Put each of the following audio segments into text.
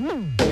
Mm-hmm.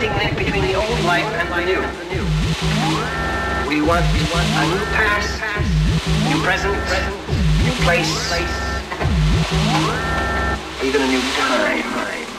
Connecting link between the old life and the new. We want a new past, new present, new place, even a new time.